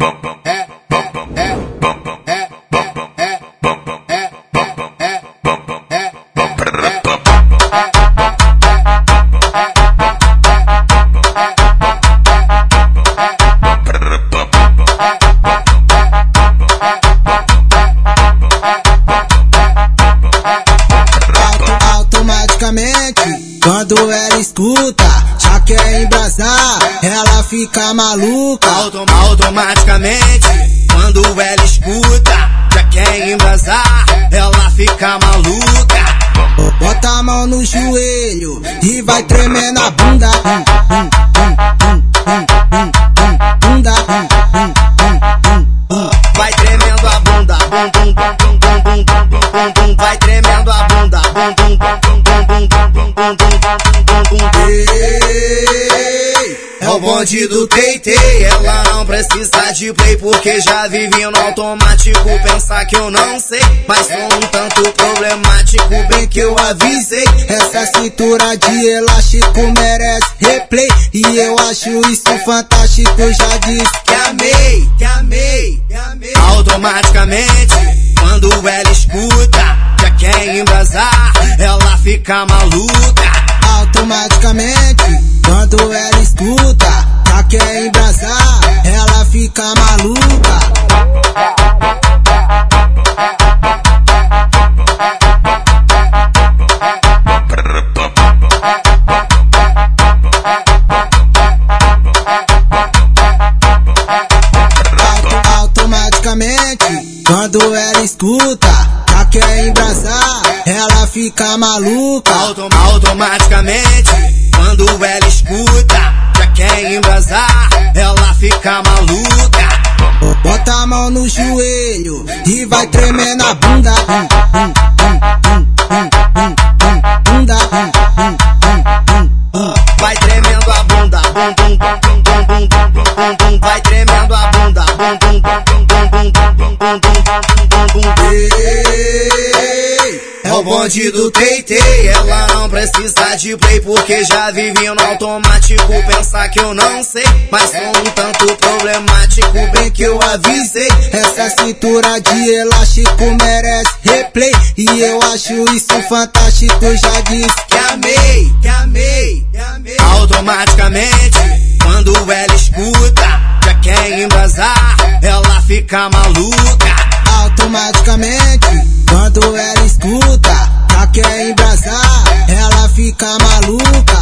bum bum fica maluca. Autom automaticamente, quando ela escuta, já quer embrasar, ela fica maluca. Bota a mão no joelho e vai tremendo a bunda. Bunda. Vai tremendo a bunda. Bum, bum, bum, bum, bum, bum, bum, bum, bum. Vai tremendo a bunda. Bum, bum, bum, bum, bum, bum, bum, bum, bum, bum, bum. Ei, É o bonde do TT, ela não precisa de play porque já vive no automático. Pensar que eu não sei, mas sou um tanto problemático. Bem que eu avisei, Essa cintura de elástico merece replay. E eu acho isso fantástico, já disse. que amei, que amei, que amei. Automaticamente, quando ela escuta, já quer embrasar, ela fica maluca. Automaticamente, quando ela escuta, já quer embrasar, ela fica maluca. Quando ela escuta, já quer embrasar, ela fica maluca. Autom automaticamente, quando ela escuta, quer embrasar, ela fica maluca. Bota a mão no joelho e vai tremendo a bunda. Vai tremendo a bunda, bum bum bum bum bum bum bum bum bum. Vai tremendo a bunda, bum bum bum bum bum bum bum bum bum bum bum. Ei, É o bonde do TT, ela não precisa de play porque já vive no automático. Pensar que eu não sei, mas sou um tanto problemático. Bem que eu avisei, Essa cintura de elástico merece replay. E eu acho isso fantástico, já disse. que amei, que amei, que amei. Automaticamente, quando ela escuta, já quer embrasar, ela fica maluca. Automaticamente, quando ela escuta, já quer embrasar, ela fica maluca.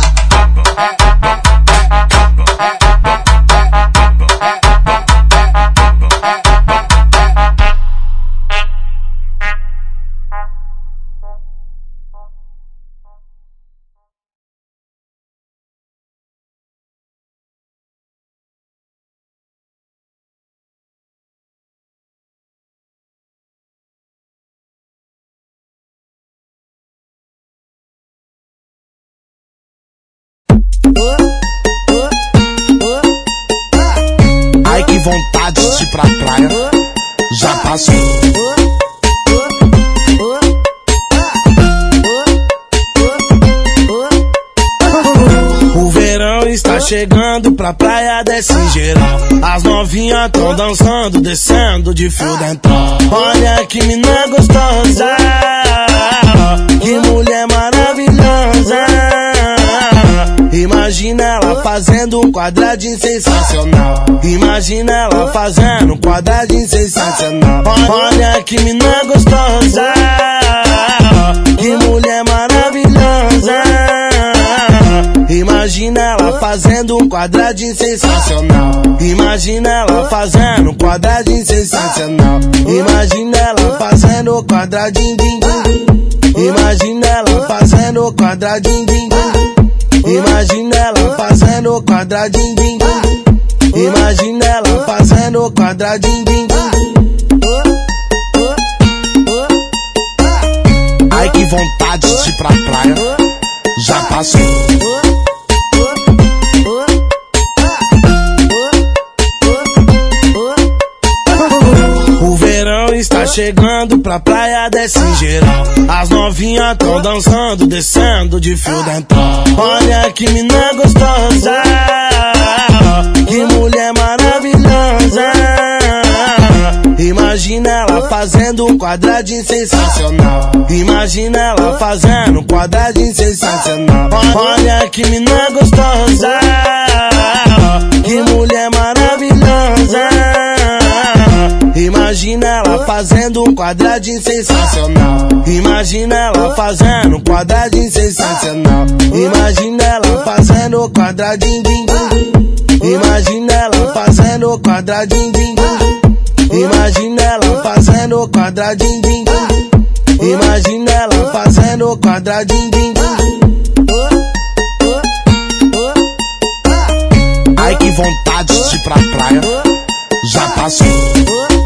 Chegando pra praia desse geral. As novinhas tão dançando, descendo de fio dental. Olha que mina gostosa, que mulher maravilhosa. Imagina ela fazendo um quadradinho sensacional. Imagina ela fazendo um quadradinho sensacional. Olha que mina gostosa, que mulher maravilhosa. Imagina ela fazendo um quadradinho sensacional. Imagina ela fazendo um quadradinho sensacional. Imagina ela fazendo um quadradinho. din, din. Imagina ela fazendo um quadradinho. din, din. Imagina ela fazendo quadradinho. din, din. Imagina ela fazendo quadradinho. din, din. Ai que vontade de ir pra praia. Já passou. Chegando pra praia desse geral. As novinhas tão dançando, descendo de fio dental. Olha que mina gostosa, que mulher maravilhosa. fazendo um quadradinho sensacional. Imagina ela fazendo um quadradinho sensacional. Olha que mina gostosa, que mulher maravilhosa. Imagina ela fazendo um quadradinho sensacional. Imagina ela fazendo um quadradinho sensacional. Imagina ela fazendo um quadradinho. Din. Imagina ela fazendo um quadradinho. Din. Imagina ela fazendo um quadradinho. Din. Imagina ela fazendo um quadradinho. Din, din. Ai que vontade de ir pra praia. Já passou.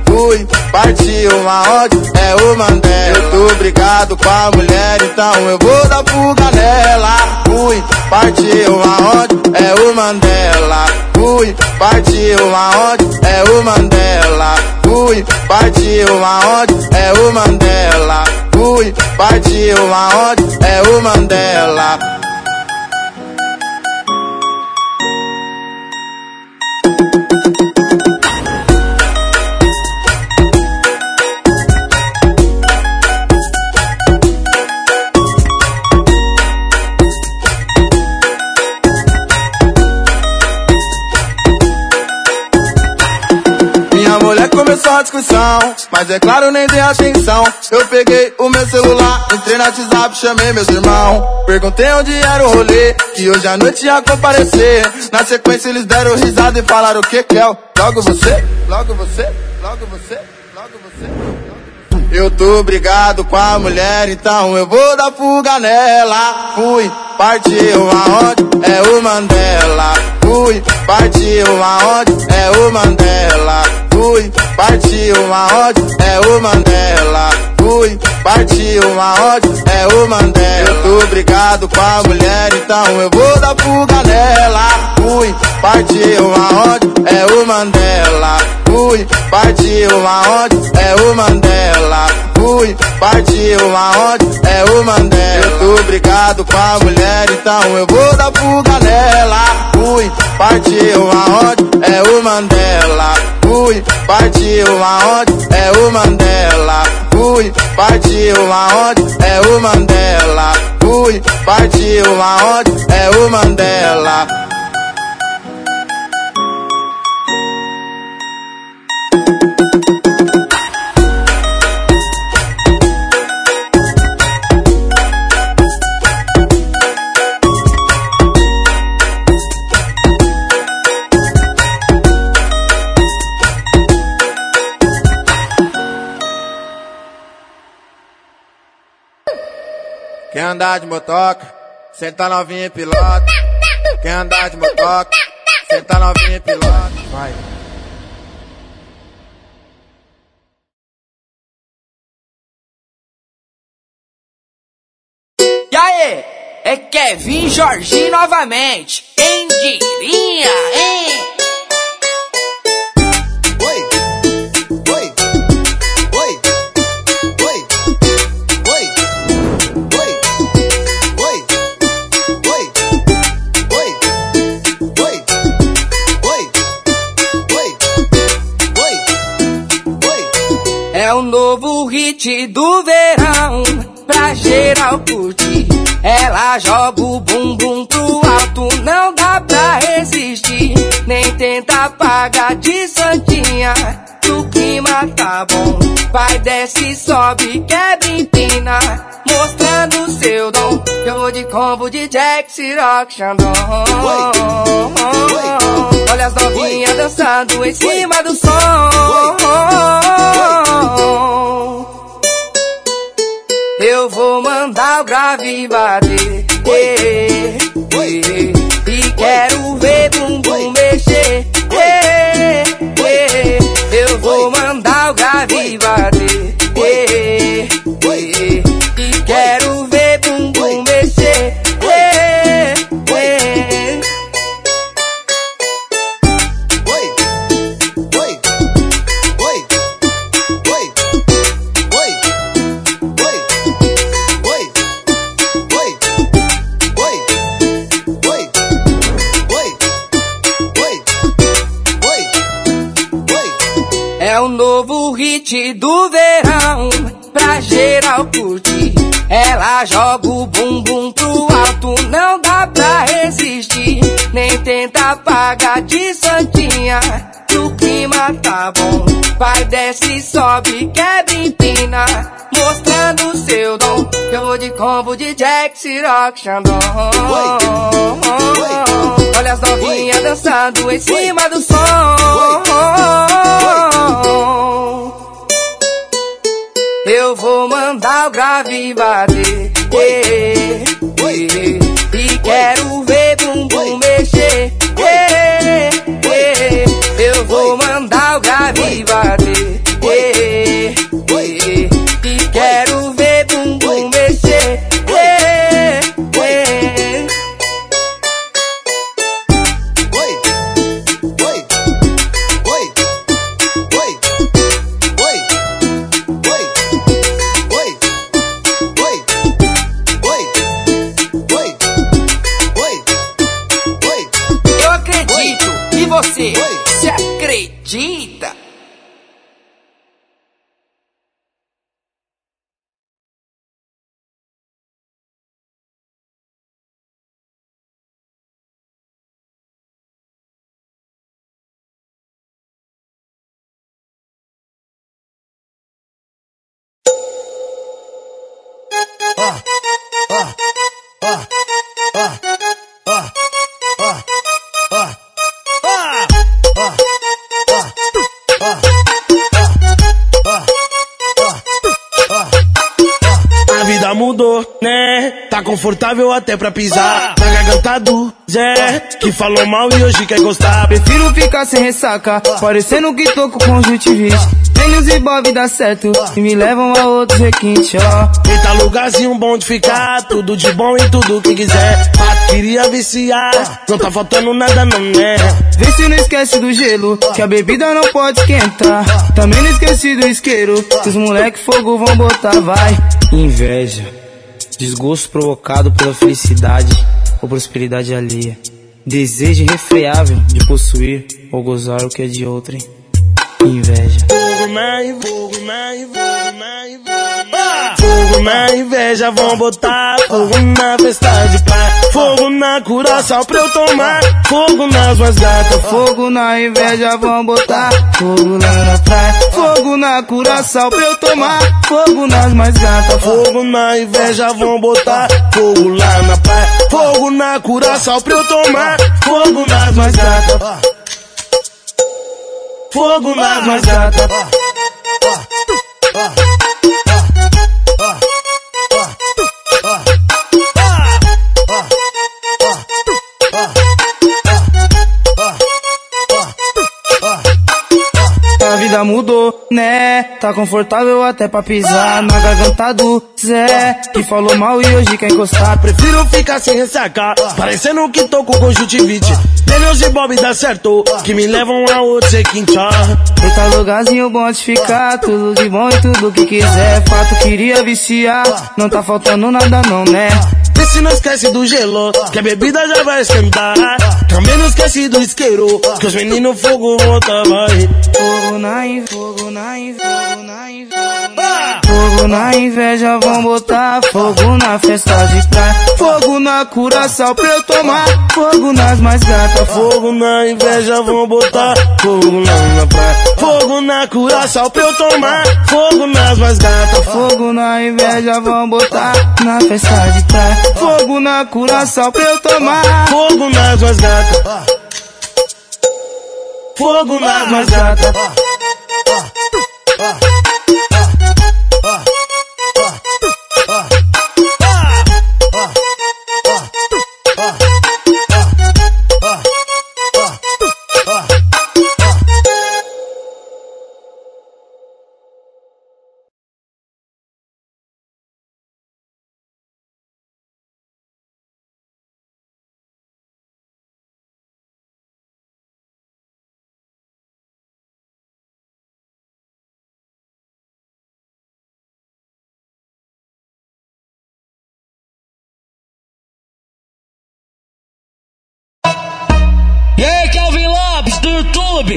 Fui, partiu aonde? É o Mandela. Eu tô brigado com a mulher, então eu vou dar fuga nela. Fui, partiu aonde? É o Mandela. Fui, partiu aonde? É o Mandela. Fui, partiu aonde? É o Mandela. Fui, partiu aonde? É o Mandela. A discussão, mas é claro, nem dei atenção. Eu peguei o meu celular, entrei no WhatsApp, chamei meus irmãos. Perguntei onde era o rolê, que hoje à noite ia comparecer. Na sequência eles deram risada e falaram o que que é? Logo você, logo você, logo você, logo você. Eu tô brigado com a mulher, então eu vou dar fuga nela. Fui, partiu aonde? É o Mandela. Fui, partiu aonde? É o Mandela. Fui, partiu aonde? É o Mandela. Fui, partiu aonde? É o Mandela. Eu tô brigado com a mulher, então eu vou dar fuga nela. Fui, partiu aonde? É o Mandela. Fui, partiu aonde? É o Mandela. Fui, partiu aonde? É o Mandela. Eu tô brigado com a mulher, então eu vou dar fuga nela. Fui, partiu aonde? É o Mandela. Fui, partiu aonde? É o Mandela. Fui, partiu aonde? É o Mandela. Fui, partiu aonde? É o Mandela. Quer andar de motoca? Senta novinha e pilota. Quer andar de motoca? Senta novinha e pilota. Vai. Aí? É Kevin Jorginho novamente. Quem diria, hein? É um novo hit do verão, pra geral curtir. Ela joga o bumbum pro alto, não dá pra resistir. Nem tenta pagar de santinha, o clima tá bom. Vai, desce, sobe, quebra, empina, mostrando seu dom. Eu vou de combo de Jack, Ciroc, Xandão. Olha as novinhas dançando em cima do som. Eu vou mandar o grave bater. O grave bater. eh, eh, E quero de santinha, que o clima tá bom. Vai, desce, sobe, quebra, empina, mostrando seu dom. Eu vou de combo de Jack, Ciroc, Xandão. Olha as novinhas dançando em cima do som. Eu vou mandar o grave bater. E quero ver bumbum Vou mandar o grave A vida mudou, né? Tá confortável até pra pisar. Na garganta do Zé, que falou mal e hoje quer gostar. Prefiro ficar sem ressaca, parecendo que tô com conjuntivite. Tênis e bob dá certo, e me levam a outros requintes, ó. Eita lugarzinho bom de ficar, tudo de bom e tudo que quiser. Fato queria viciar, não tá faltando nada não, né? Vê se não esquece do gelo, que a bebida não pode esquentar. Também não esqueci do isqueiro, que os moleque fogo vão botar, vai. Inveja, desgosto provocado pela felicidade ou prosperidade alheia. Desejo irrefreável de possuir ou gozar o que é de outrem. Inveja. Fogo na fogo na inveja, na. Fogo na inveja, vão botar fogo na festa de pai. Fogo na curaçao pra eu tomar. Fogo nas mais gatas, fogo. Fogo na inveja, vão botar fogo lá na praia. Fogo na curaçao pra eu tomar. Fogo nas mais gatas, fogo. Fogo na inveja, vão botar fogo lá na praia. Fogo na curaçao pra eu tomar. Fogo nas mais gatas. Fogo nas mais A vida mudou, né? Tá confortável até pra pisar na garganta do Zé. Que falou mal e hoje quer encostar. Prefiro ficar sem ressaca, parecendo que tô com conjuntivite. Daniels e Bob dá certo, que me levam a outro requinte. Eita lugarzinho bom de ficar, tudo de bom e tudo que quiser. Fato queria viciar, não tá faltando nada não, né? Vê se não esquece do gelo, que a bebida já vai esquentar. Também não esquece do isqueiro, que os meninos fogo volta vai. Fogo na in, fogo na in, fogo na inveja, vão botar fogo na festa de praia. Fogo na curaçao pra eu tomar. Fogo nas mais gatas. Fogo na inveja, vão botar fogo na, na praia. Fogo na curaçao pra eu tomar. Fogo mais gatas. Fogo na inveja, vão botar na festa de praia. Fogo na curaçao pra eu tomar. Fogo nas mais gatas. Fogo nas mais gatas.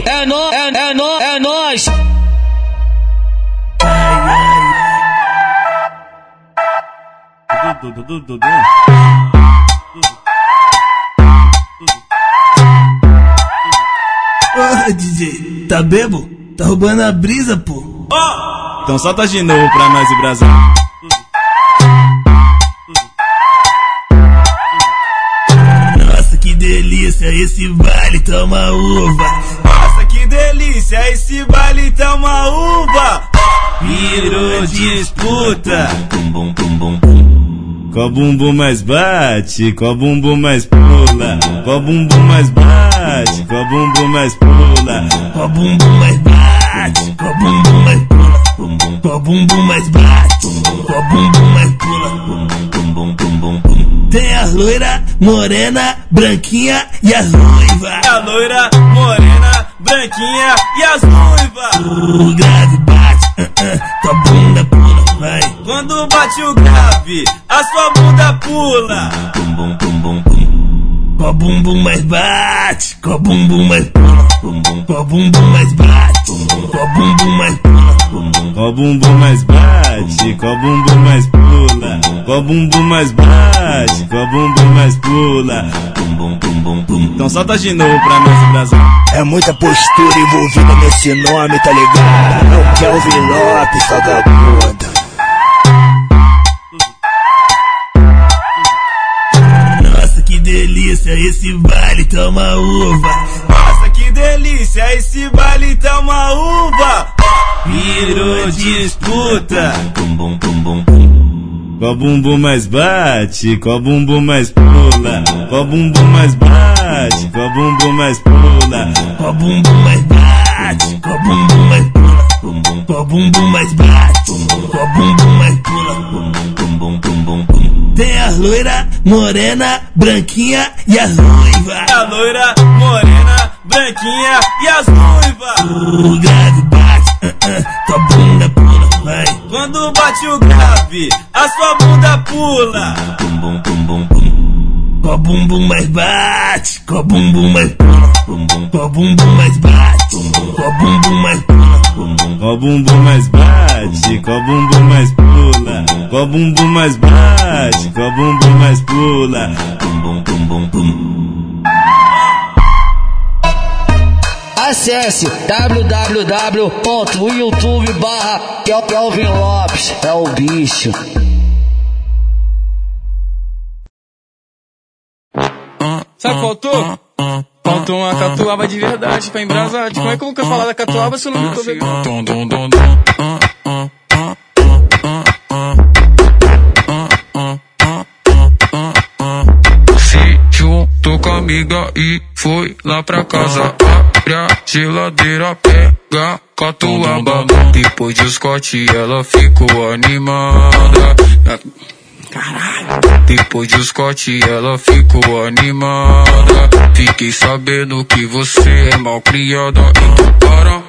É nó, é, é nó, é nós. Ô, DJ, tá bebo? Tá roubando a brisa, pô. Então solta de novo pra nós e Brasil. Nossa, que delícia esse baile, toma uva. Delícia, esse baile tá uma uva. Virou disputa. Qual bumbum mais bate, qual bumbum mais pula, qual bumbum mais bate, qual bumbum mais pula. Qual bumbum mais bate, qual bumbum mais pula. Qual bumbum mais bate, qual bumbum mais pula. Tem a loira, morena, branquinha e as ruivas. A loira, morena, branquinha e as ruivas. O grave bate, ah, tua bunda pula, vai. Quando bate o grave, a sua bunda pula. Qual bumbum mais bate, qual bumbum mais pula. Qual bumbum mais bate, qual bumbum mais pula. Qual bumbum mais bate, qual bumbum mais pula. Qual bumbum mais bate, qual bumbum mais pula. Então solta de novo pra nós Brasil. É muita postura envolvida nesse nome, tá ligado? É o Kelvin Lopes, vagabundo. Nossa, que delícia esse baile, toma uva. Nossa, que delícia, esse baile uma uva. Virou disputa. Qual bumbum mais bate, qual bumbum mais pula, qual bumbum mais bate, qual bumbum mais pula. Qual bumbum mais bate, qual bumbum mais pula. Qual bumbum mais bate, qual bumbum mais pula. Tem a loira, morena, branquinha e as ruivas. A loira, morena, branquinha e as ruivas. O grave bate, ah, ah, tua bunda pula, vai. Quando bate o grave, a sua bunda pula. Qual bumbum mais bate, qual bumbum mais pula. Qual bumbum mais bate, qual bumbum mais pula. Qual bumbum mais bate, qual bumbum mais pula. Bumbum mais bate, bumbum mais pula. Acesse www.youtube barra Kelvin Lopes, é o bicho. Sabe o que faltou? Faltou uma catuaba de verdade pra embrasar. Como é que eu vou falar da catuaba se eu não me tô vendo? Se juntou com a amiga e foi lá pra casa. Abre a geladeira, pega catuaba. Depois de Scott ela ficou animada. Caralho. Depois de Scott ela ficou animada. Fiquei sabendo que você é mal criada. Então para.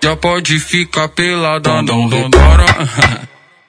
Já pode ficar pelada, não repara.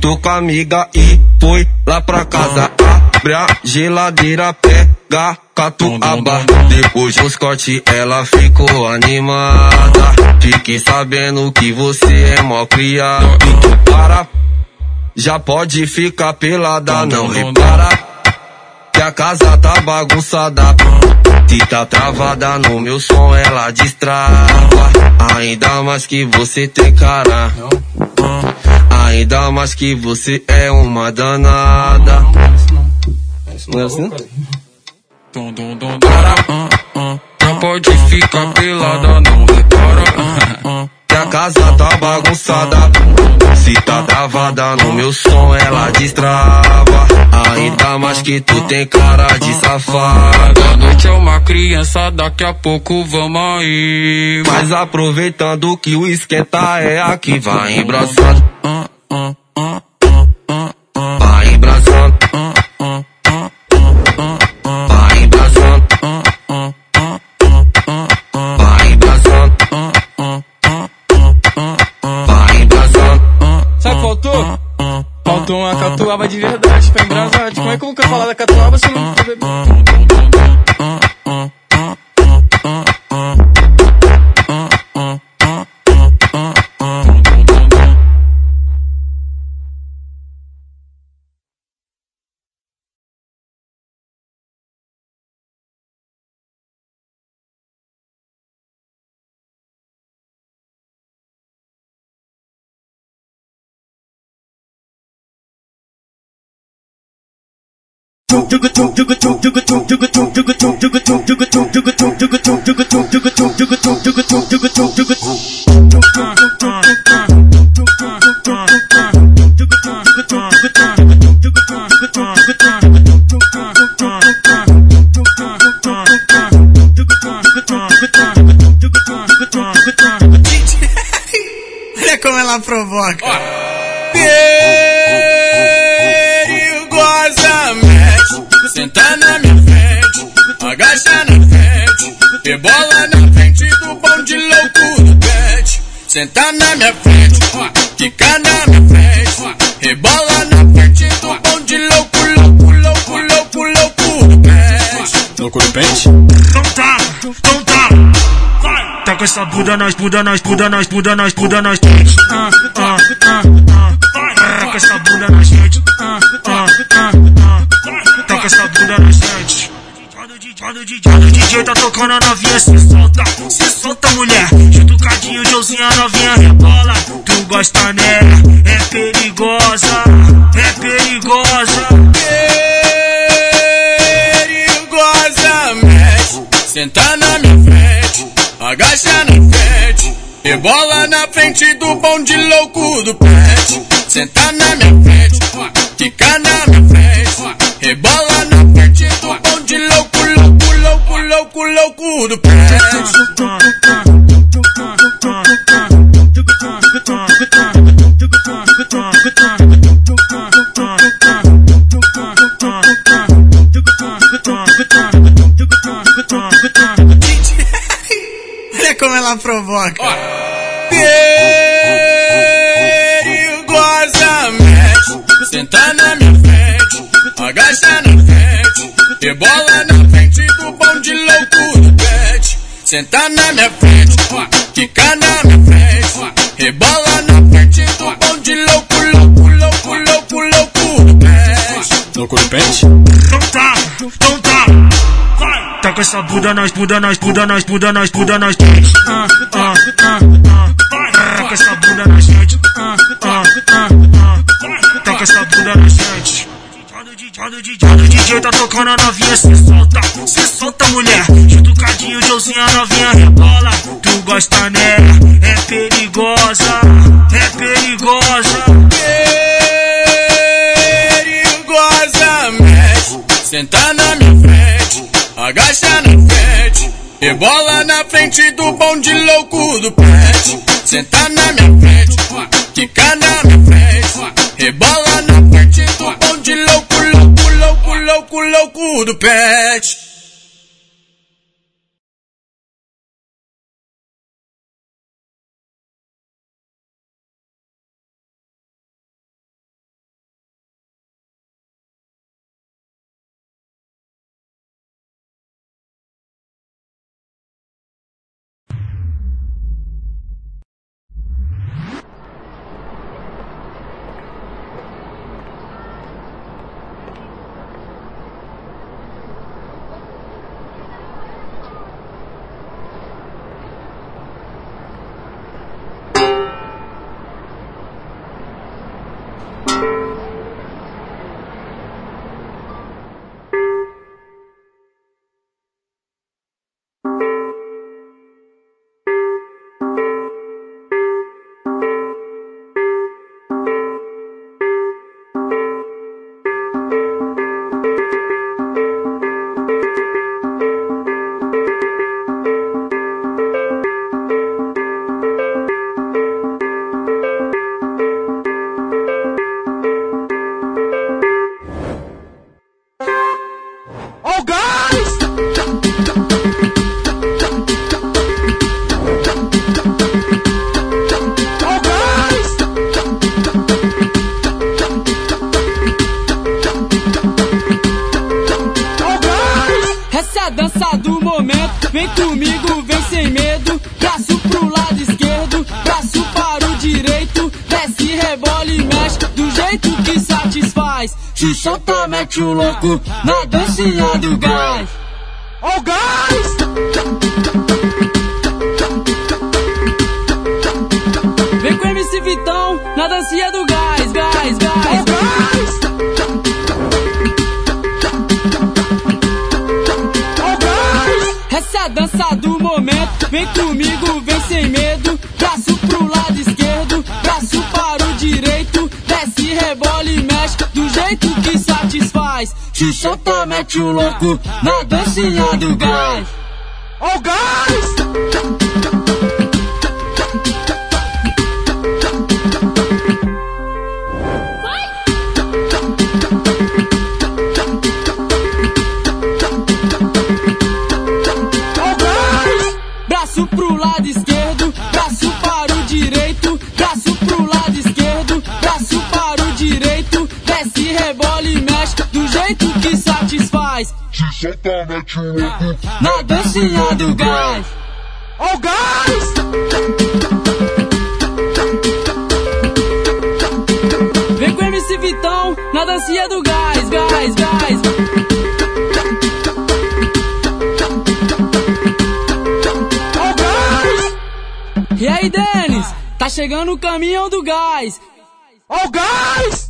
junto com a amiga e foi lá pra casa. Abre a geladeira, pega catuaba. Depois dos cortes ela ficou animada. Fique sabendo que você é mó criado. Para, já pode ficar pelada, não repara. Que a casa tá bagunçada. Se tá travada no meu som, ela destrava. Ainda mais que você tem cara. Ainda mais que você é uma danada. Não é assim? Ah. Já pode ficar pelada, não repara. Que a casa tá bagunçada. Se tá travada no meu som, ela destrava. Ainda mais que tu tem cara de safada. A noite é uma criança, daqui a pouco vamos aí. Mas aproveitando que o esquenta é aqui, vai embraçando. Embraçando. ah, ah, ah, ah, ah, Vai. Sabe faltou? Faltou uma catuaba de verdade pra embrasar. Como é que eu vou falar da catuaba se não Olha como ela provoca. Perigosamente, agacha na frente, rebola na frente do bonde louco do pet. Senta na minha frente, fica na minha frente, rebola na frente do bonde louco, louco, louco, louco, louco do pet. Louco do pente? Então tá, então tá. Vai. Tá com essa bunda nas bunda nas bunda nas bunda nas bunda nas frente. Ah, ah, ah, ah. Vai. Tá com essa bunda. Ah, ah, ah, O DJ, o DJ tá tocando a novinha, se solta, se solta mulher. Junto com a Dinho, Joãozinho, a novinha rebola. Tu gosta nela, é perigosa, é perigosa. perigosamente. Senta na minha frente, agacha na frente, rebola na frente do bonde louco do pet. Senta na minha frente, fica na minha louco do pet. Olha como ela provoca. Perigosamente, senta na minha frente, agacha na frente, rebola na Senta na minha frente, fica na minha frente, rebola na frente do bonde louco, louco, louco, louco, louco do pet. Louco do pente? Então tá, então tá. Vai. Tá com essa bunda nas bunda nas bunda nas bunda nas bunda frente. Ah, ah, ah, ah. O DJ, do DJ tá tocando a novinha, cê solta, cê solta mulher. Jutucadinho, Josinha, novinha, rebola. Tu gosta nela, é perigosa, é perigosa. Perigosamente, senta na minha frente, agacha na frente. Rebola na frente do bonde louco do pet, senta na minha frente. o louco do pet. Cucu. mete o louco na dancinha do gás. oh o gás! Na dancinha do gás. Ó o gás! Vem com o MC Vitão na dancinha do gás, gás, gás. Ó o gás! E aí, Denis? Tá chegando o caminhão do gás. Ó o gás!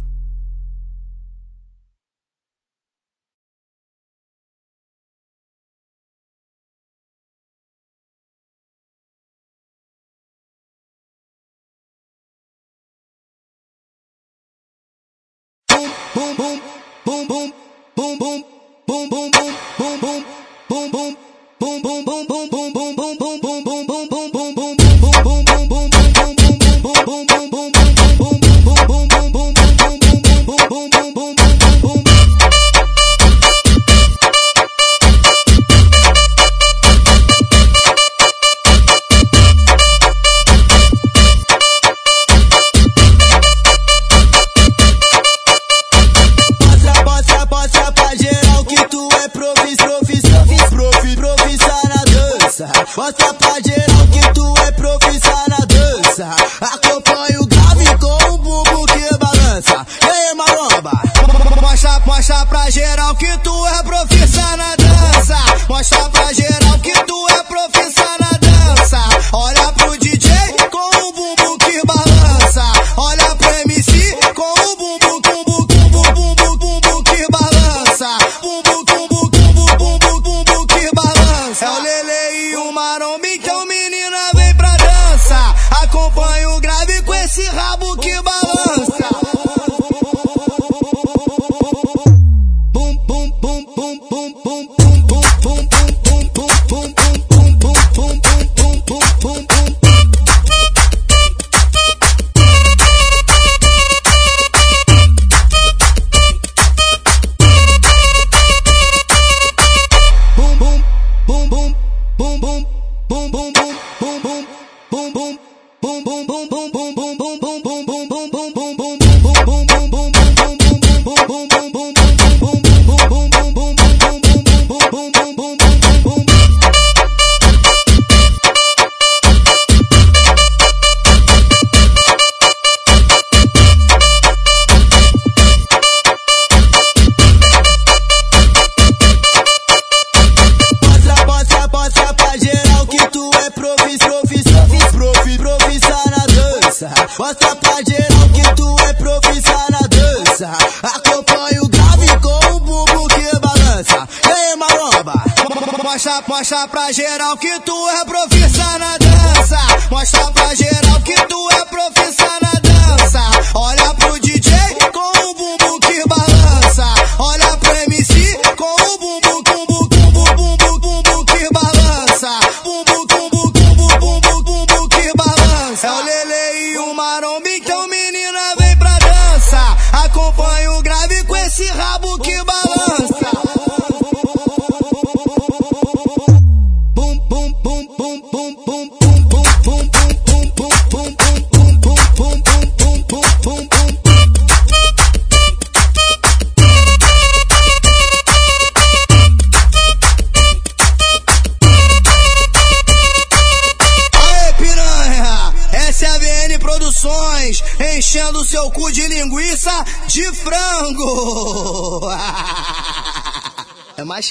Mostra, pra geral que tu é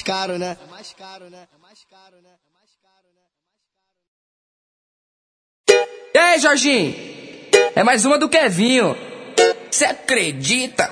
É mais caro, né? É mais caro, né? É mais caro, né? E aí, Jorginho? É mais uma do Kevinho. Cê acredita?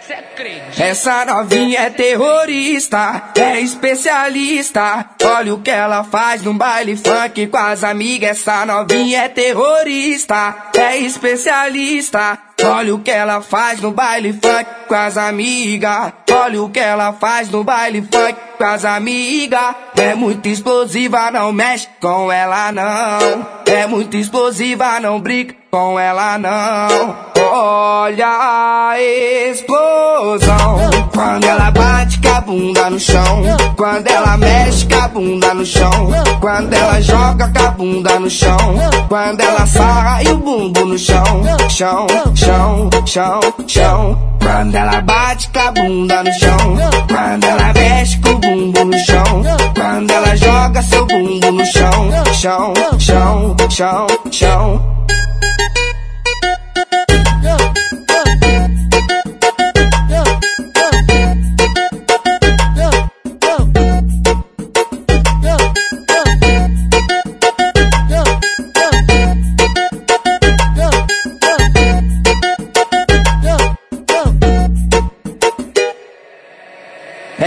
Cê acredita? Essa novinha é terrorista, é especialista. Olha o que ela faz no baile funk com as amigas. Essa novinha é terrorista, é especialista. Olha o que ela faz no baile funk com as amigas. Olha o que ela faz no baile funk com as amigas. É muito explosiva, não mexe com ela não. É muito explosiva, não brinca com ela não. Olha a explosão. Quando ela bate com a bunda no chão. Quando ela mexe com a bunda no chão. Quando ela joga com a bunda no chão. Quando ela sarra e o bumbum no chão. Chão, chão, chão, chão. Quando ela bate com a bunda no chão. Quando ela mexe com o bumbum no chão. Quando ela joga seu bumbum no chão. Chão, chão, chão, chão.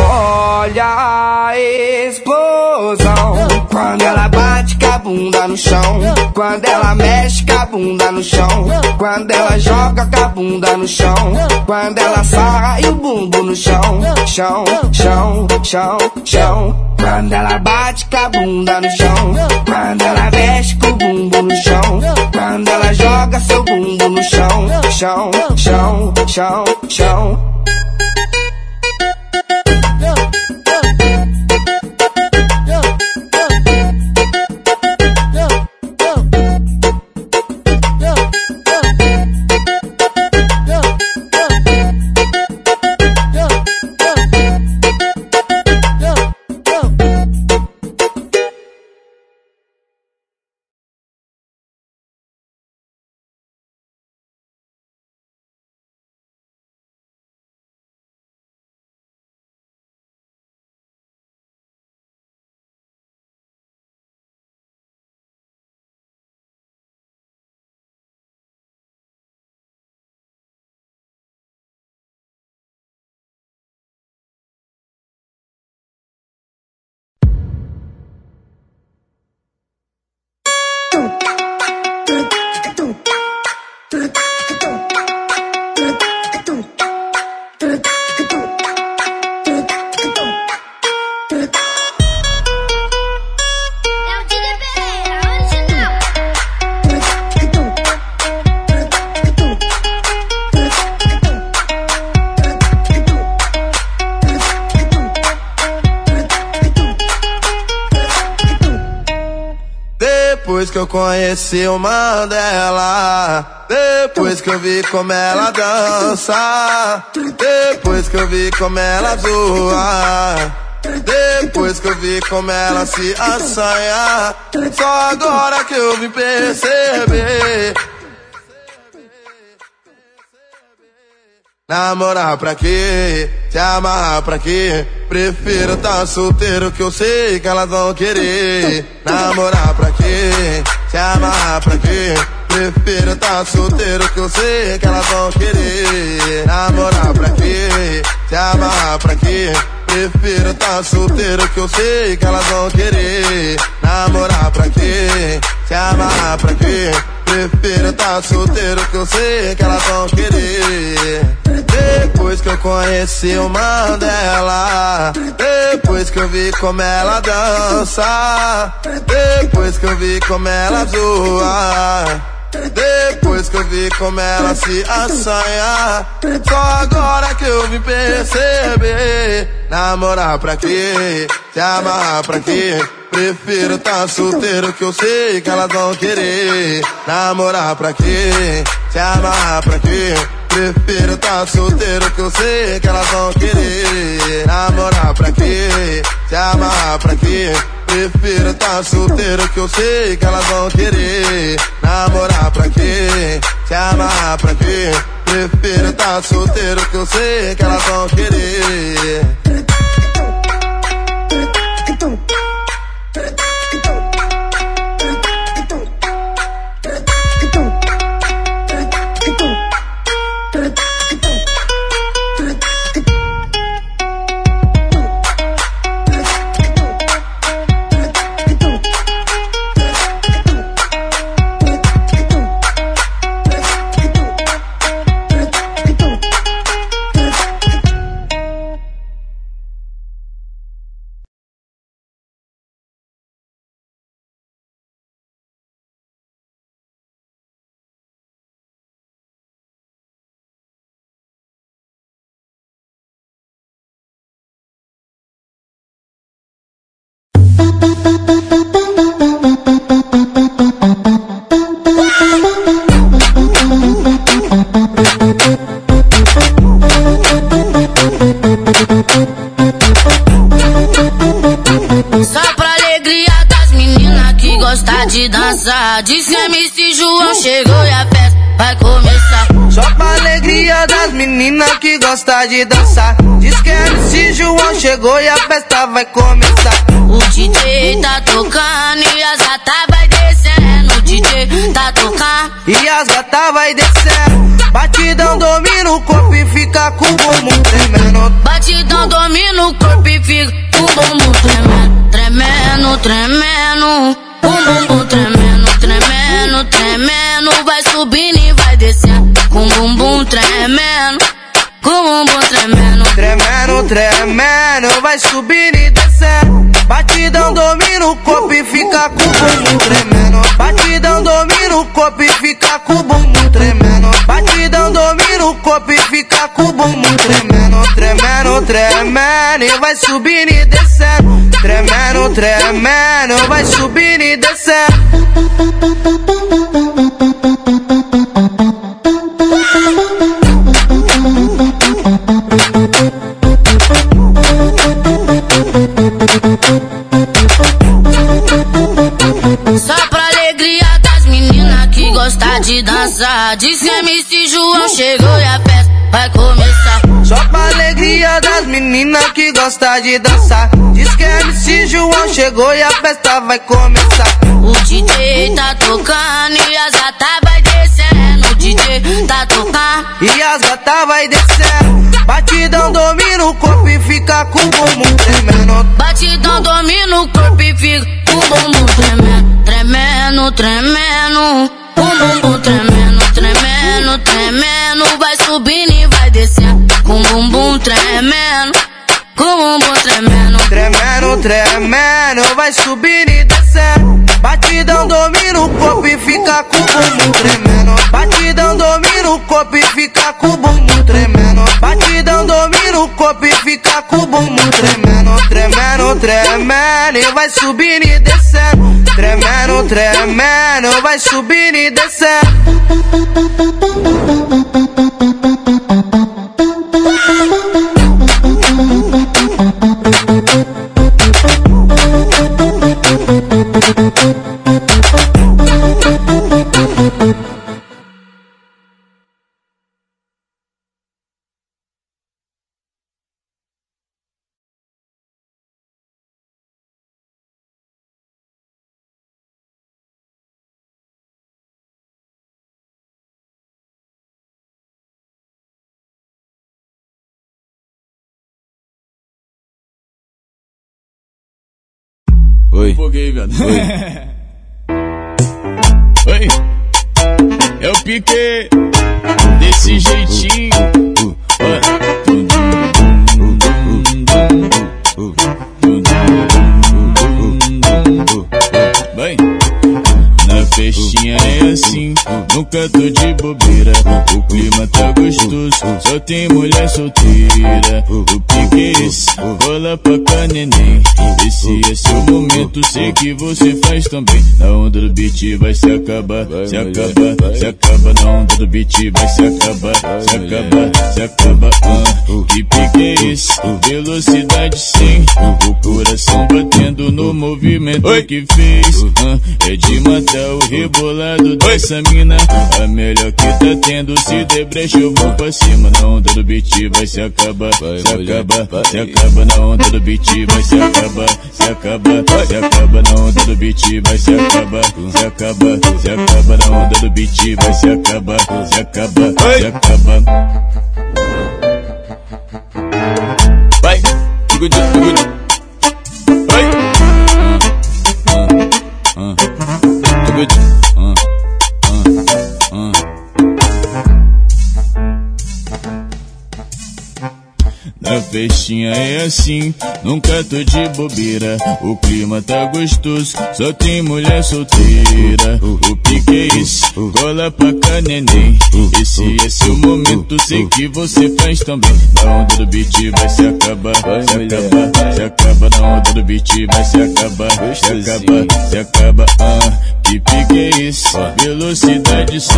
Olha a explosão. Quando ela bate com a bunda no chão. Quando ela mexe com a bunda no chão. Quando ela joga com a bunda no chão. Quando ela e o bumbum no chão. Chão, chão, chão, chão. Quando ela bate com a bunda no chão. Quando ela mexe com o bumbum no chão. Quando ela joga seu bumbum no chão. Chão, chão, chão, chão. Yeah. Conheci o Mandela, depois que eu vi como ela dança, depois que eu vi como ela zoa. Depois que eu vi como ela se assanha, só agora que eu vim perceber Namorar pra quê? Se amarrar pra quê? Prefiro tá solteiro que eu sei que elas vão querer. Namorar pra quê? Se amarrar pra quê? Prefiro tá solteiro que eu sei que elas vão querer. Namorar pra quê? Se amarrar pra quê? Prefiro tá solteiro que eu sei que elas vão querer. Namorar pra quê? Se amarrar pra quê? Prefiro tá solteiro que eu sei que elas vão querer. Depois que eu conheci o Mandela, depois que eu vi como ela dança, depois que eu vi como ela zoa. Depois que eu vi como ela se assanha, só agora que eu vim perceber. Namorar pra quê? Se amarrar pra quê? Prefiro tá solteiro que eu sei que elas vão querer. Namorar pra quê? Se amarrar pra quê? Prefiro tá solteiro que eu sei que elas vão querer. Namorar pra quê? Se amarrar pra quê? Prefiro tá solteiro que eu sei que elas vão querer. Namorar pra quê? Se amarrar pra quê? Prefiro tá solteiro que eu sei que elas vão querer. Disse MC João chegou e a festa vai começar. Só pra alegria das meninas que gostam de dançar. Diz que MC João chegou e a festa vai começar. O DJ tá tocando e as gatas vai descendo. O DJ tá tocando E as gatas vai descendo. Batidão domina o corpo e fica com o bumbum tremendo. Batidão domina o corpo e fica com o bumbum tremendo, tremendo, tremendo. Bumbum tremendo, tremendo, tremendo. Vai subindo e vai descendo. Com bumbum tremendo, com bumbum tremendo. Tremendo, tremendo, vai subindo e descendo. Batidão domina o corpo e fica com o bumbum tremendo. Batidão domina o corpo e fica com o bumbum tremendo. Batidão domina o corpo e fica com o bumbum tremendo. Tremendo, tremendo, e vai subindo e descendo. Tremendo, tremendo, vai subindo e descendo. Só pra alegria das meninas que gostam de dançar. Disse MC João chegou e a festa vai começar. Meninas que gostam de dançar. Diz que MC João chegou e a festa vai começar. O DJ tá tocando e as gatas vai descendo. O DJ tá tocando E as gatas vai descendo. Batidão domina o corpo e fica com o bumbum tremendo. Batidão domina o corpo e fica com o bumbum tremendo, tremendo, tremendo. O bumbum tremendo, tremendo, tremendo. Vai subindo e vai descendo. Com bumbum tremendo, com o bumbum tremendo. Tremendo, tremendo, vai subindo e descendo. Batidão domina o corpo e fica com o bumbum tremendo. Batidão domina o corpo e fica com o bumbum tremendo. Batidão domina o corpo e fica com o bumbum tremendo, tremendo, tremendo. E vai subindo e descendo. Tremendo, tremendo, vai subindo e descendo. Oi. Foguei, viado. Oi. Oi. É o pique desse jeitinho. Vai. Na festinha é assim, nunca tô de bobeira. O clima tá gostoso, só tem mulher solteira. O pique é esse, rola pra cá neném. Esse é seu momento, sei que você faz também. Na onda do beat vai se acabar, se acaba, se acaba. Na onda do beat vai se acabar, se acaba, se acaba. Ah, que pique é esse? Velocidade 100, o coração batendo no movimento que fez. Ah, é de matar o rebolado dessa mina. A melhor que tá tendo, se der brecha eu vou pra cima. Na onda do beat vai se acabar, se acaba, se acaba. Na onda do beat vai se acabar, se acaba, se acaba. Na onda do beat vai se acabar, se acaba, se acaba. Na onda do beat vai se acabar, se acaba, se acaba. Vai, tugudu, tugudu. Vai. Na festinha é assim, nunca tô de bobeira. O clima tá gostoso, só tem mulher solteira. O pique é esse, cola pra cá neném. Esse é seu momento, sei que você faz também. Na onda do beat vai se acabar, se acaba, se acaba. Na onda do beat vai se acabar, se acaba, se acaba. Ah, que pique é esse? Velocidade 100.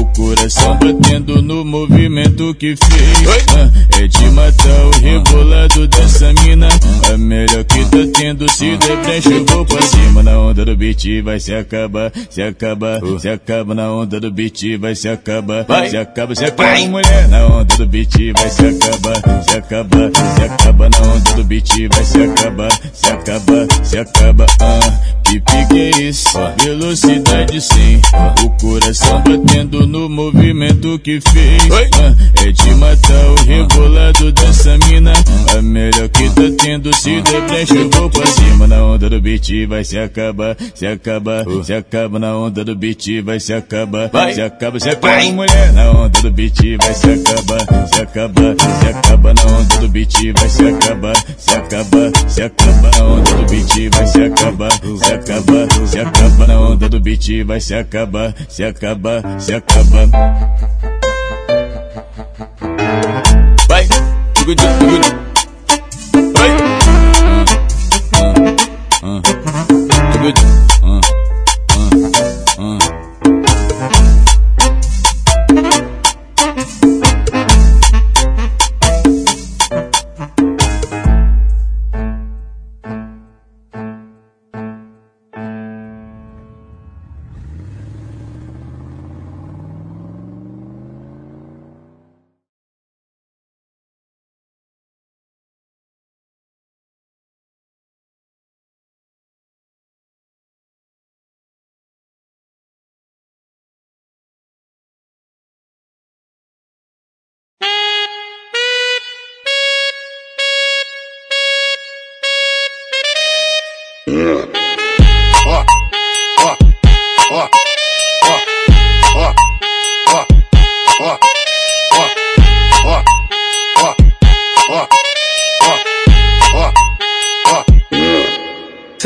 O coração batendo no movimento que fez. Ah, é de matar o rebolado dessa mina. A melhor que tá tendo, se der brecha eu vou pra cima. Na onda do beat vai se acabar, se acaba, se acaba. Na onda do beat vai se acabar, se acaba, se acaba. Mulher, na onda do beat vai se acabar, se acaba, se acaba. Na onda do beat vai se acabar, se acaba, se acaba. Ah, que pique é esse? Velocidade 100. O coração batendo no movimento que fez. Ah, é de matar o rebolado dessa mina. A melhor que tá tendo, se der brecha eu vou pra cima. Na onda do beat vai se acabar, se acaba, se acaba. Na onda do beat vai se acabar, se acaba, se acaba. Mulher, na onda do beat vai se acabar, se acaba, se acaba. Na onda do beat vai se acabar, se acaba, se acaba. Na onda do beat vai se acabar, se acaba, se acaba. Na onda do beat vai se acabar, se acaba, se acaba. Vai. Vai. Ah, ah,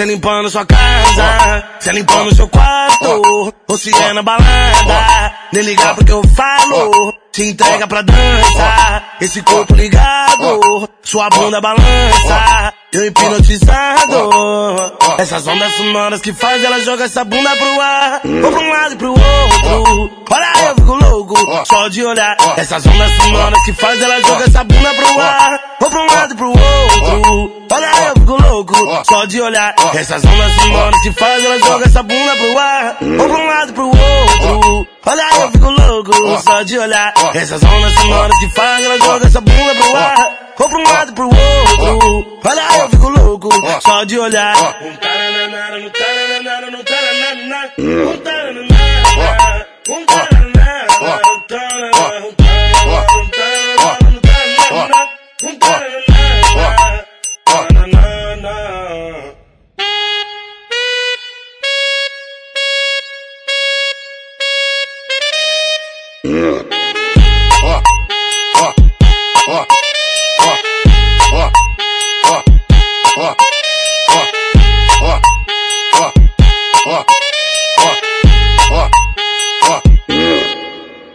Cê limpando sua casa, cê limpando seu quarto, ou se é na balada, nem ligar porque eu falo, te entrega pra dança, esse corpo ligado, sua bunda balança. Eu hipnotizado. Essas ondas sonoras que faz ela joga essa bunda pro ar. Ou pra um lado e pro outro. Olha, eu fico louco, só de olhar. Essas ondas sonoras que faz ela joga essa bunda pro ar. Ou pra um lado e pro outro. Olha, eu fico louco, só de olhar. Essas ondas sonoras que faz ela joga essa bunda pro ar. Ou pra um lado pro outro. Olha, eu fico louco, só de olhar. Essas ondas sonoras que faz ela joga essa bunda pro ar. Ou pra um lado pro outro. Olha, eu fico louco, só de olhar. Um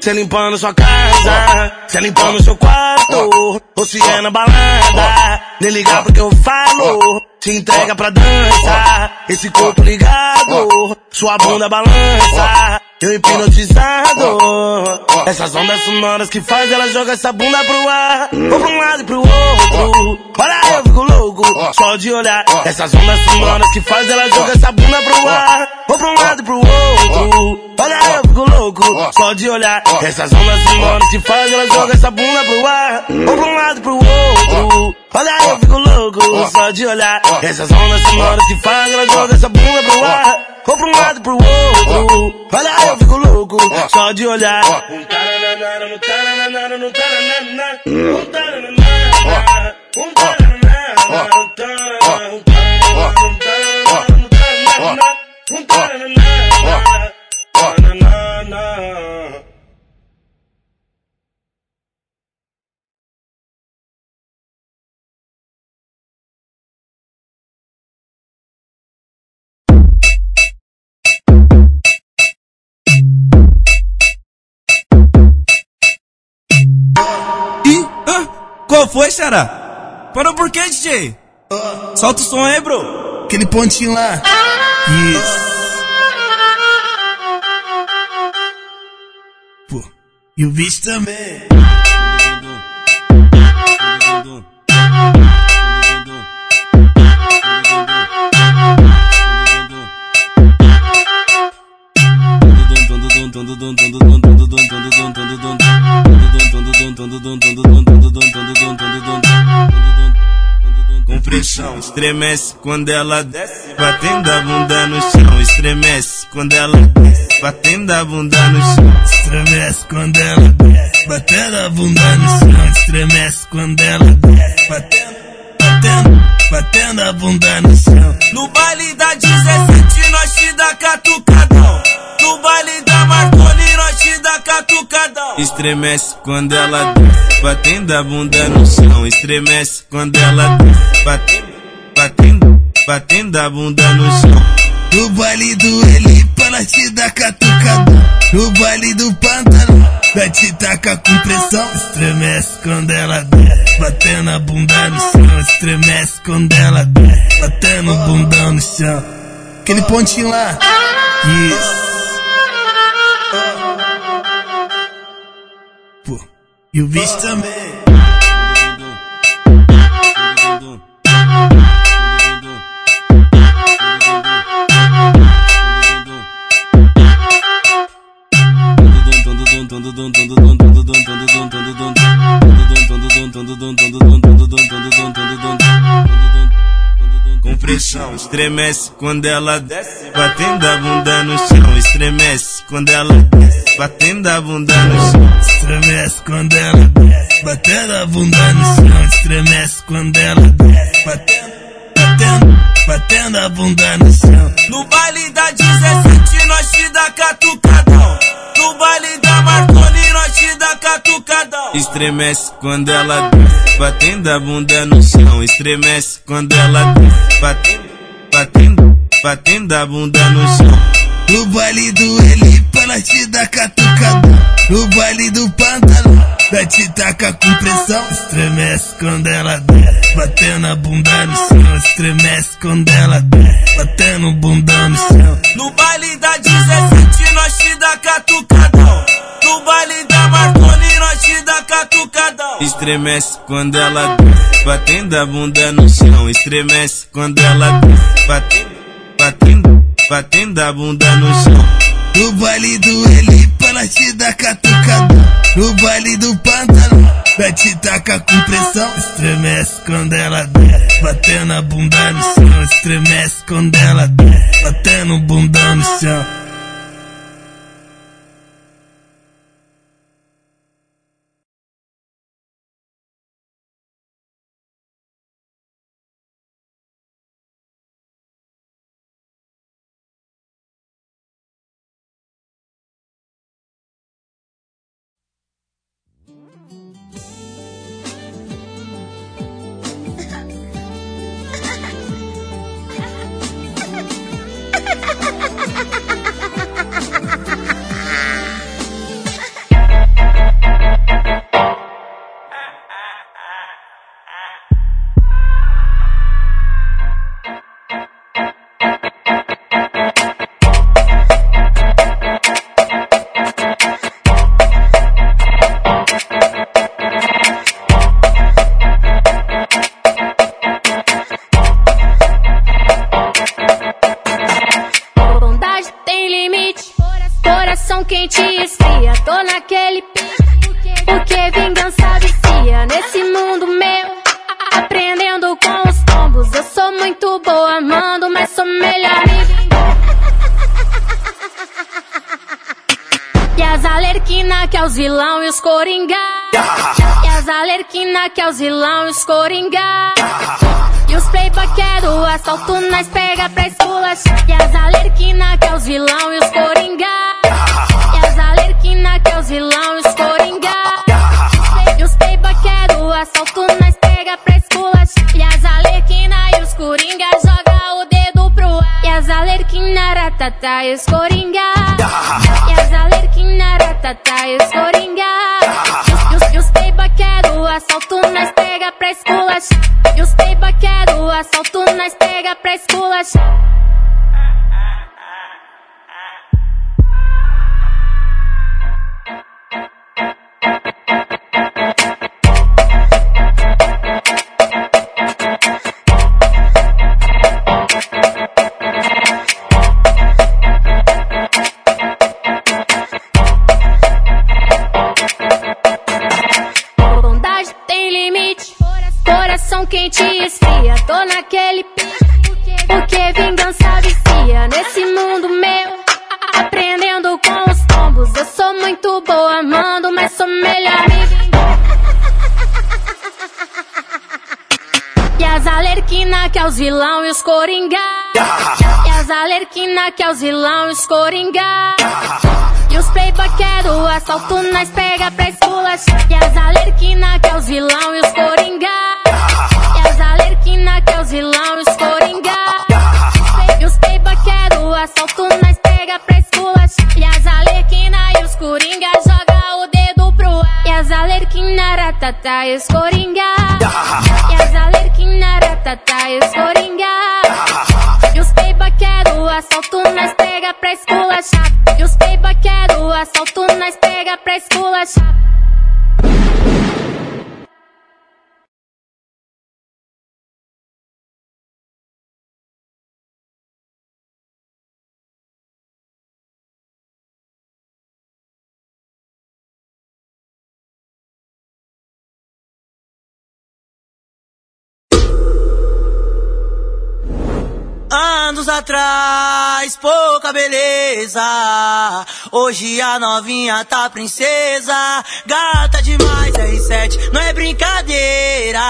Cê limpando sua casa, cê limpando seu quarto, ou se é na balada, nem ligar porque eu falo, se entrega pra dança, esse corpo ligado, sua bunda balança, eu hipnotizado, essas ondas sonoras que faz ela joga essa bunda pro ar, ou pra um lado e pro outro, olha eu fico louco, só de olhar, essas ondas sonoras que faz ela joga essa bunda pro ar, ou pra um lado e pro outro, olha eu fico louco, só de olhar, essas ondas sonoras que faz ela joga essa bunda pro ar, ou pra um lado e pro outro, olha eu fico louco, só de olhar, essas ondas sonoras que faz ela joga essa bunda pro ar, ou pra um lado e pro outro, olha eu fico louco, só de olhar. Xará? Parou por quê, DJ? Solta o som aí, bro. Aquele pontinho lá. Isso. Pô, e o bicho também. Com pressão, estremece quando ela desce, batendo a bunda no chão. Estremece quando ela desce, batendo a bunda no chão. Estremece quando ela desce, batendo a bunda no chão. Estremece quando ela desce, batendo, batendo, batendo a bunda no chão. No baile da 17 nós te dá catucadão. No baile da Marconi nós te dá catucadão. Estremece quando ela desce, batendo a bunda no chão. Estremece quando ela desce, batendo, batendo, batendo a bunda no chão. No baile do Elipa, nós te dá catucadão. No baile do Pantano, nós te taca com pressão. Estremece quando ela desce, batendo a bunda no chão. Estremece quando ela desce, batendo o bundão no chão. Aquele pontinho lá. Isso. E o bicho também. Estremece quando ela desce, batendo a bunda no chão. Estremece quando ela desce, batendo a bunda no chão. Estremece quando ela desce, batendo a bunda no chão. Estremece quando ela desce, batendo, batendo, batendo a bunda no chão. No baile da 17 nós te dá catucadão. No baile da Marconi nós te dá catucadão. Estremece quando ela desce, batendo a bunda no chão. Estremece quando ela desce, batendo, batendo, batendo a bunda no chão. No baile do Elipa, ela te dá catucadão. No baile do pantalão, vai te taca com pressão. Estremece quando ela desce, batendo a bunda no chão. Estremece quando ela desce, batendo bunda no chão. No baile da 17 nós te dá catucadão. No baile da Marconi nós te dá catucadão. Estremece quando ela desce, batendo a bunda no chão. Estremece quando ela desce, batendo, batendo, batendo a bunda no chão. No baile do Elipa, ela te dá catucadão. No baile do pantalão, vai te taca com pressão. Estremece quando ela desce, batendo a bunda no chão. Estremece quando ela desce, batendo bunda no chão. Naquele pique, porque vingança vicia. Nesse mundo meu, aprendendo com os tombos. Eu sou muito boa, mando, mas sou melhor vingar. E as alerquina que é os vilão e os coringa. E as alerquina que é os vilão e os coringa. E os playboy que é do assalto, nós pega pra esculachar. E as alerquina que é os vilão e os coringa. As alerquina ratata e os coringa. E as alerquina ratata e os coringa. E os, e os, os playboy que é do assalto, nós pega pra esculachar. E os playboy que é do assalto, nós pega pra esculachar. Quente e esfria. Tô naquele pique, porque vingança vicia. Nesse mundo meu, aprendendo com os tombos. Eu sou muito boa, mando, mas sou melhor vingar. E as alerquina que é os vilão e os coringa. E as alerquina que é os vilão e os coringa. E os playboy que é do assalto, nós pega pra esculachar. E as alerquina que é os vilão e os coringa. Os vilão os coringa. E os playboy que é do assalto, nós pega pra esculachar. E as alerquina e os coringa joga o dedo pro ar. E as alerquina ratata e os coringa. E as alerquina ratata e os coringa. Anos atrás, pouca beleza. Hoje a novinha tá princesa. Gata demais, R7, não é brincadeira.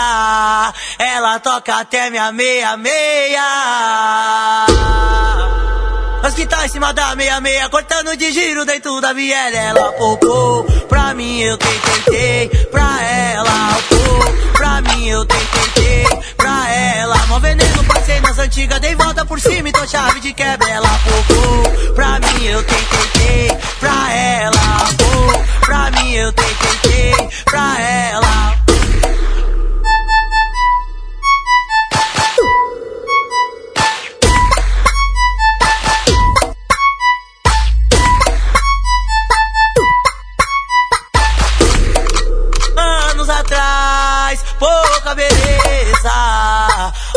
Ela toca até minha meia-meia. Nós que tá em cima da meia-meia, cortando de giro dentro da biela. Ela popou, pra mim eu tentei, tentei, pra ela. Pra mim eu tentei, pra ela Mó veneno, passei nas antigas Dei volta por cima, tô chave de quebra Ela focou, pra mim eu tentei Pra ela, pô Pra mim eu tentei, pra ela.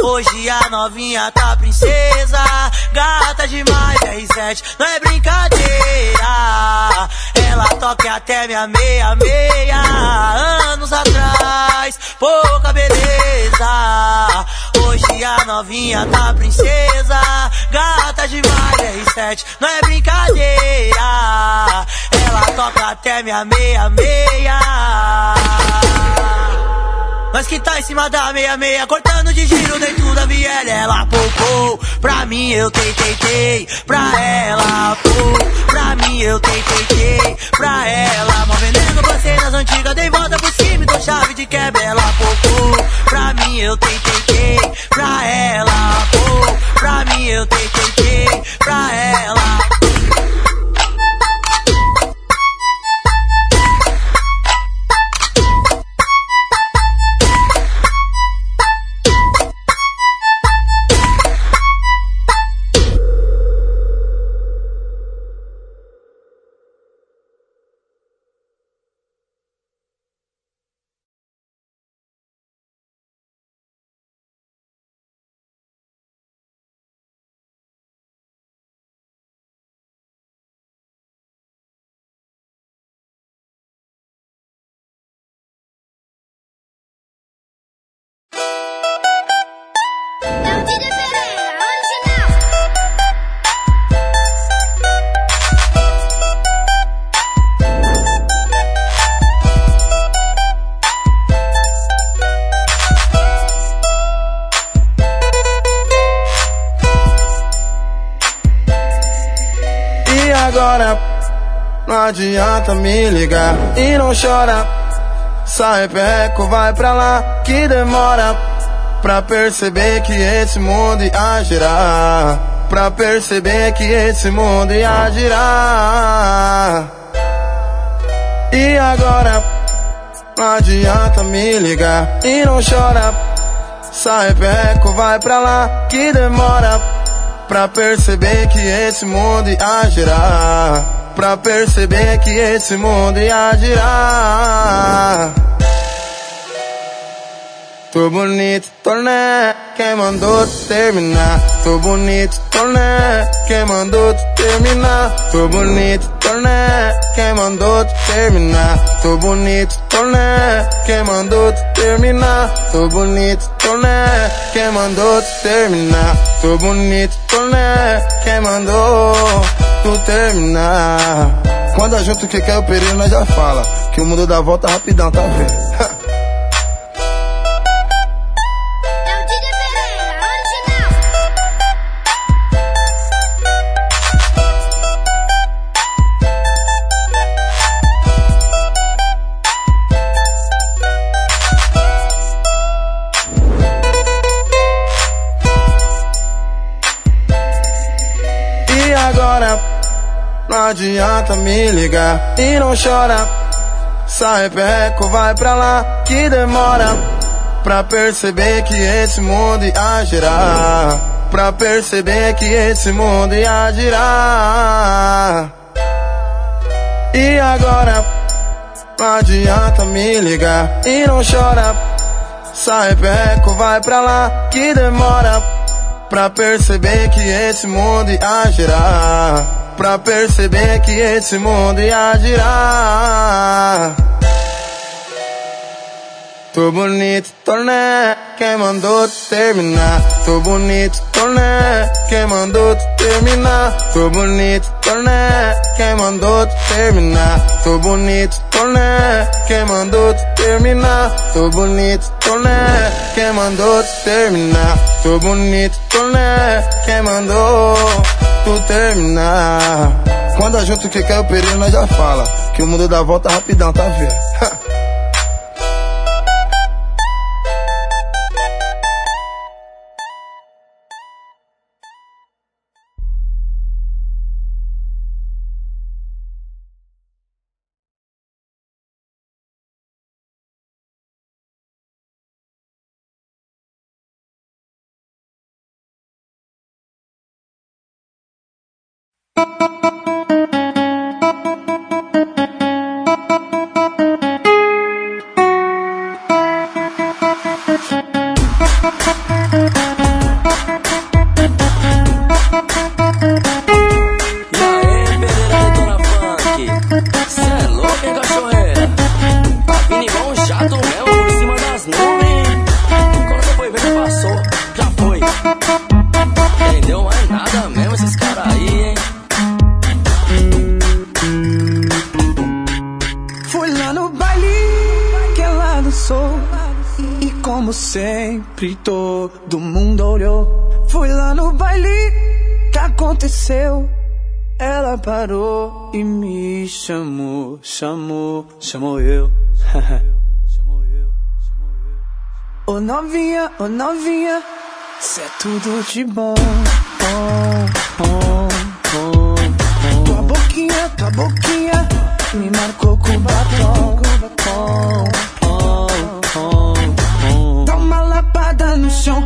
Hoje a novinha tá princesa, gata demais, R7, não é brincadeira. Ela toca até minha meia meia, anos atrás, pouca beleza. Hoje a novinha tá princesa, gata demais, R7, não é brincadeira. Ela toca até minha meia meia. Nós que tá em cima da meia-meia, cortando de giro dentro da viela. Ela poupou, pra mim eu tentei, tei, pra ela, pô. Pra mim eu tentei, tei, pra ela. Mó veneno, passei nas antigas, dei volta por cima dou chave de quebra. Ela poupou, pra mim eu tei, pra e não chora. Sai perreco, vai pra lá que demora. Pra perceber que esse mundo ia girar. Pra perceber que esse mundo ia girar. E agora? Não adianta me ligar e não chora. Sai perreco, vai pra lá que demora. Pra perceber que esse mundo ia girar. Pra perceber que esse mundo ia girar. Tô bonito, tô né? Quem mandou tu terminar? Tô bonito, tô né? Quem mandou tu terminar? Tô bonito, tô né? Quem mandou tu terminar? Tô bonito, tô né? Quem mandou tu terminar? Tô bonito, tô né? Quem mandou terminar? Tô bonito, tô né? Quem mandou tu terminar? Quando a junto que quer o perigo, nós já fala. Que o mundo dá volta rapidão, tá vendo? me ligar e não chora. Sai perreco, vai pra lá que demora. Pra perceber que esse mundo ia girar. Pra perceber que esse mundo ia girar. E agora? Não adianta me ligar e não chora. Sai perreco, vai pra lá que demora. Pra perceber que esse mundo ia girar. Pra perceber que esse mundo ia girar. Tô bonito, tô né? Quem mandou terminar? Tô bonito, tô né? Quem mandou terminar? Tô bonito, tô né? Quem mandou terminar? Tô bonito, tô né? Quem mandou terminar? Tô bonito, tô né? Quem mandou terminar? Tô bonito, tô né? Quem mandou tu terminar? Quando a junto que quer o perigo, nós já fala. Que o mundo dá volta rapidão, tá vendo? Parou e me chamou, chamou, chamou eu. Ô novinha, ô novinha, cê é tudo de bom. Oh, oh, oh, oh. Tua boquinha, tua boquinha, me marcou com batom. Oh, oh, oh, oh. Dá uma lapada no chão,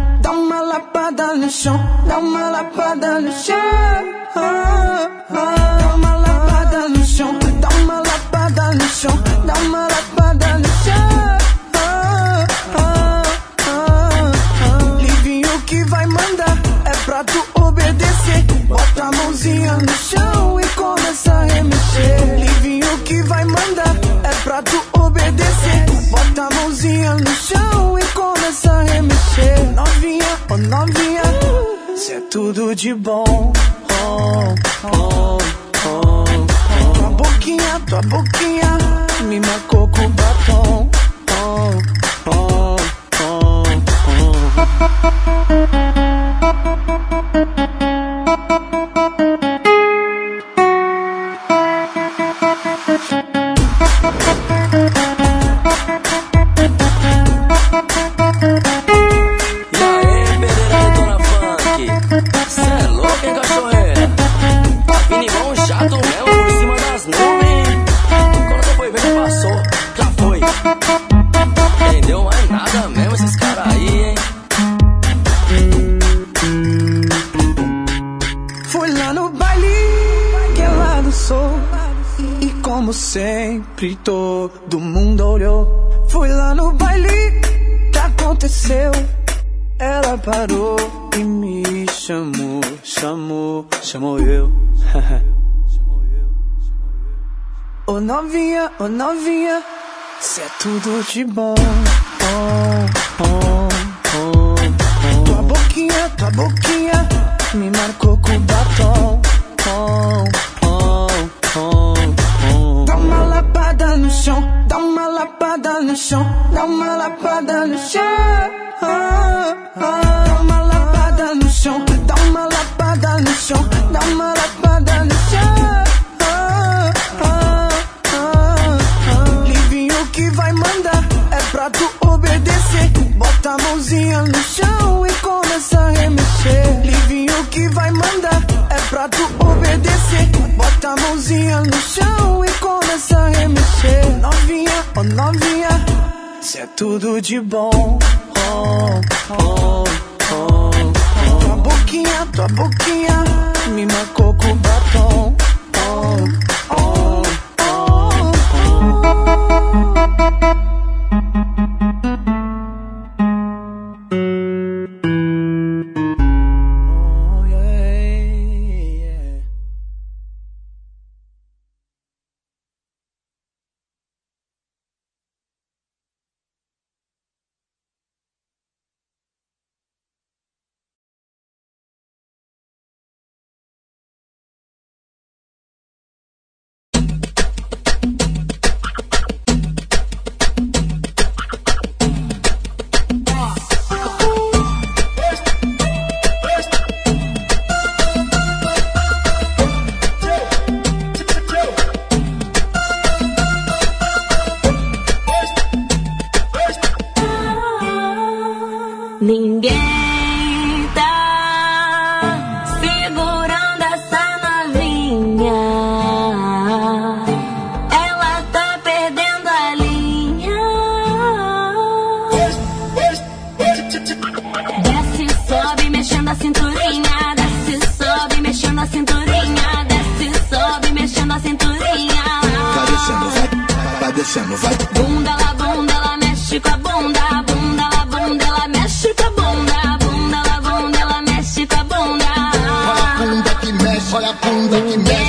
no chão, dá uma lapada no chão. Dá uma lapada no chão, dá uma lapada no chão, dá uma lapada no chão. Livinho que vai mandar é pra tu obedecer. Bota a mãozinha no chão e começa a remexer. Livinho que vai mandar é pra tu obedecer. Bota a mãozinha no chão e começa a remexer. Novinha, oh novinha, cê é tudo de bom. Oh, oh, oh, oh. Tua boquinha, tua boquinha, me marcou com batom. Oh, oh, oh, E sempre todo mundo olhou Fui lá no baile que aconteceu Ela parou e me chamou Chamou, chamou eu Ô novinha, ô novinha Cê é tudo de bom oh, oh, oh, oh. Tua boquinha, tua boquinha me marcou com batom. No chão, dá uma lapada no chão, dá uma lapada no chão. Ah, ah. Dá uma lapada no chão, dá uma lapada no chão, dá uma lapada no chão. Ah, ah, ah, ah. Livinho que vai mandar é pra tu obedecer. Bota a mãozinha no chão e começa a remexer. Livinho que vai mandar pra tu obedecer. Bota a mãozinha no chão e começa a remexer. Novinha, oh novinha, cê é tudo de bom. Oh, oh, oh, oh. Tua boquinha, tua boquinha, me marcou com batom. Oh, oh, oh, Ninguém olha a